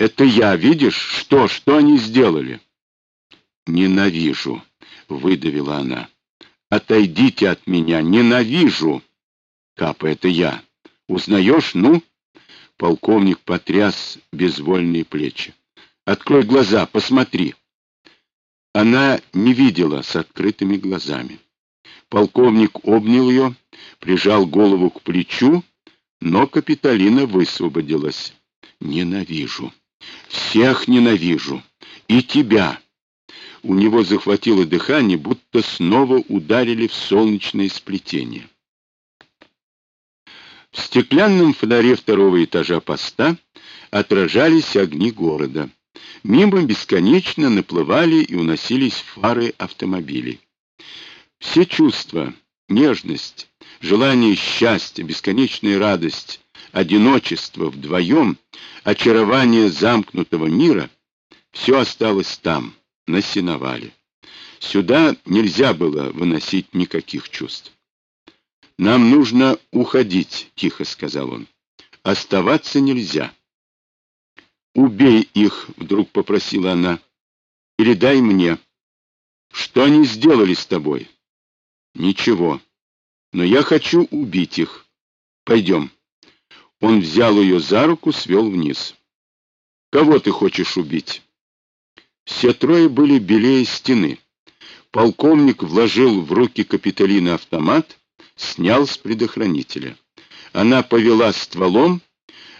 Это я, видишь? Что? Что они сделали? Ненавижу, выдавила она. Отойдите от меня, ненавижу. Капа, это я. Узнаешь, ну? Полковник потряс безвольные плечи. Открой глаза, посмотри. Она не видела с открытыми глазами. Полковник обнял ее, прижал голову к плечу, но Капитолина высвободилась. Ненавижу. Всех ненавижу. И тебя. У него захватило дыхание, будто снова ударили в солнечное сплетение. В стеклянном фонаре второго этажа поста отражались огни города. Мимо бесконечно наплывали и уносились фары автомобилей. Все чувства, нежность, желание счастья, бесконечная радость, одиночество вдвоем, очарование замкнутого мира — все осталось там, на сеновале. Сюда нельзя было выносить никаких чувств. «Нам нужно уходить», — тихо сказал он. «Оставаться нельзя». «Убей их», — вдруг попросила она. «Передай мне. Что они сделали с тобой?» Ничего. Но я хочу убить их. Пойдем. Он взял ее за руку, свел вниз. Кого ты хочешь убить? Все трое были белее стены. Полковник вложил в руки Капитолина автомат, снял с предохранителя. Она повела стволом,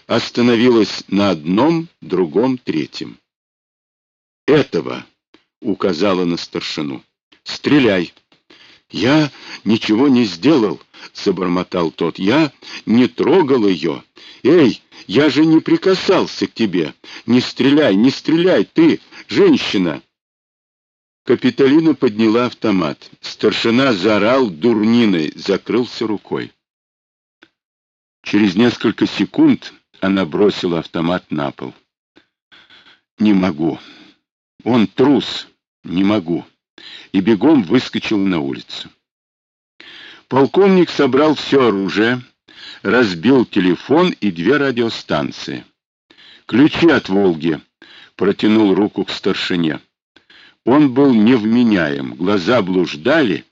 остановилась на одном, другом, третьем. «Этого!» — указала на старшину. «Стреляй!» «Я ничего не сделал», — забормотал тот. «Я не трогал ее. Эй, я же не прикасался к тебе. Не стреляй, не стреляй, ты, женщина!» Капитолина подняла автомат. Старшина заорал дурниной, закрылся рукой. Через несколько секунд она бросила автомат на пол. «Не могу. Он трус. Не могу» и бегом выскочил на улицу. Полковник собрал все оружие, разбил телефон и две радиостанции. «Ключи от «Волги», — протянул руку к старшине. Он был невменяем, глаза блуждали,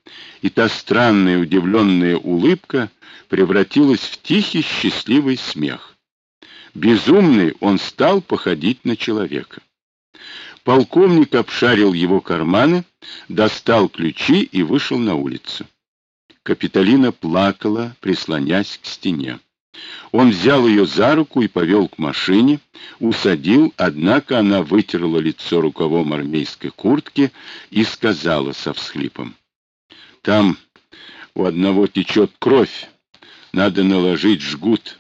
и та странная удивленная улыбка превратилась в тихий счастливый смех. Безумный он стал походить на человека. Полковник обшарил его карманы, достал ключи и вышел на улицу. Капитолина плакала, прислонясь к стене. Он взял ее за руку и повел к машине, усадил, однако она вытерла лицо рукавом армейской куртки и сказала со всхлипом. «Там у одного течет кровь, надо наложить жгут».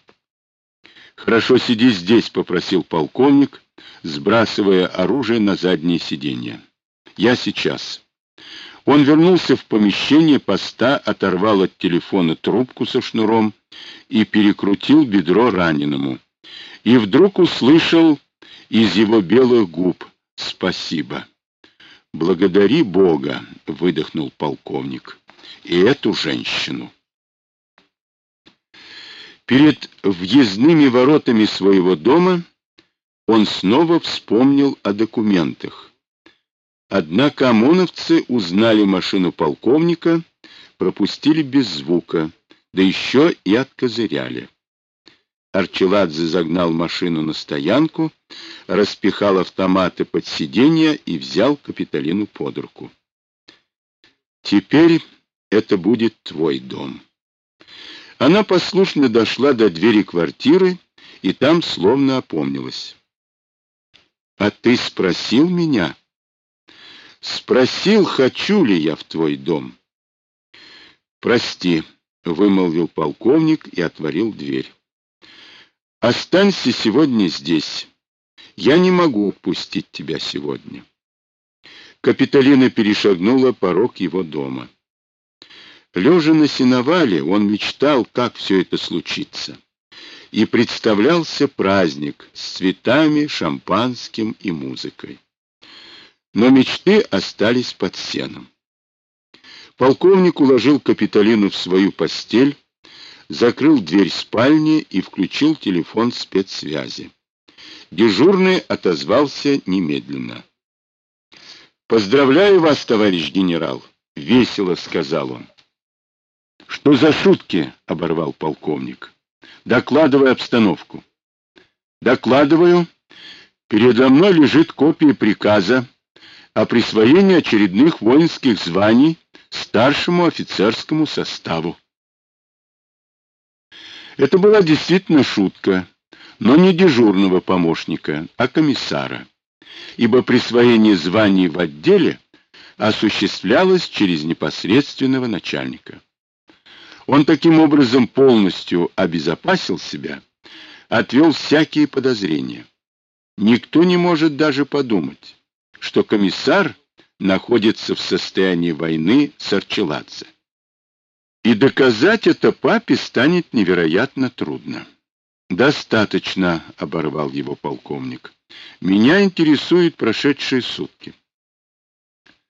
«Хорошо, сиди здесь», — попросил полковник, сбрасывая оружие на заднее сиденье. «Я сейчас». Он вернулся в помещение поста, оторвал от телефона трубку со шнуром и перекрутил бедро раненому. И вдруг услышал из его белых губ «Спасибо». «Благодари Бога», — выдохнул полковник, — «и эту женщину». Перед въездными воротами своего дома он снова вспомнил о документах. Однако ОМОНовцы узнали машину полковника, пропустили без звука, да еще и откозыряли. Арчеладзе загнал машину на стоянку, распихал автоматы под сиденье и взял Капитолину под руку. «Теперь это будет твой дом». Она послушно дошла до двери квартиры и там словно опомнилась. А ты спросил меня? Спросил, хочу ли я в твой дом. Прости, вымолвил полковник и отворил дверь. Останься сегодня здесь. Я не могу пустить тебя сегодня. Капитолина перешагнула порог его дома. Лежа на сеновале, он мечтал, как все это случится и представлялся праздник с цветами, шампанским и музыкой. Но мечты остались под сеном. Полковник уложил Капитолину в свою постель, закрыл дверь спальни и включил телефон спецсвязи. Дежурный отозвался немедленно. «Поздравляю вас, товарищ генерал!» — весело сказал он. «Что за шутки?» — оборвал полковник. «Докладывай обстановку». «Докладываю. Передо мной лежит копия приказа о присвоении очередных воинских званий старшему офицерскому составу». Это была действительно шутка, но не дежурного помощника, а комиссара, ибо присвоение званий в отделе осуществлялось через непосредственного начальника. Он таким образом полностью обезопасил себя, отвел всякие подозрения. Никто не может даже подумать, что комиссар находится в состоянии войны с Арчеладзе. И доказать это папе станет невероятно трудно. «Достаточно», — оборвал его полковник. «Меня интересуют прошедшие сутки.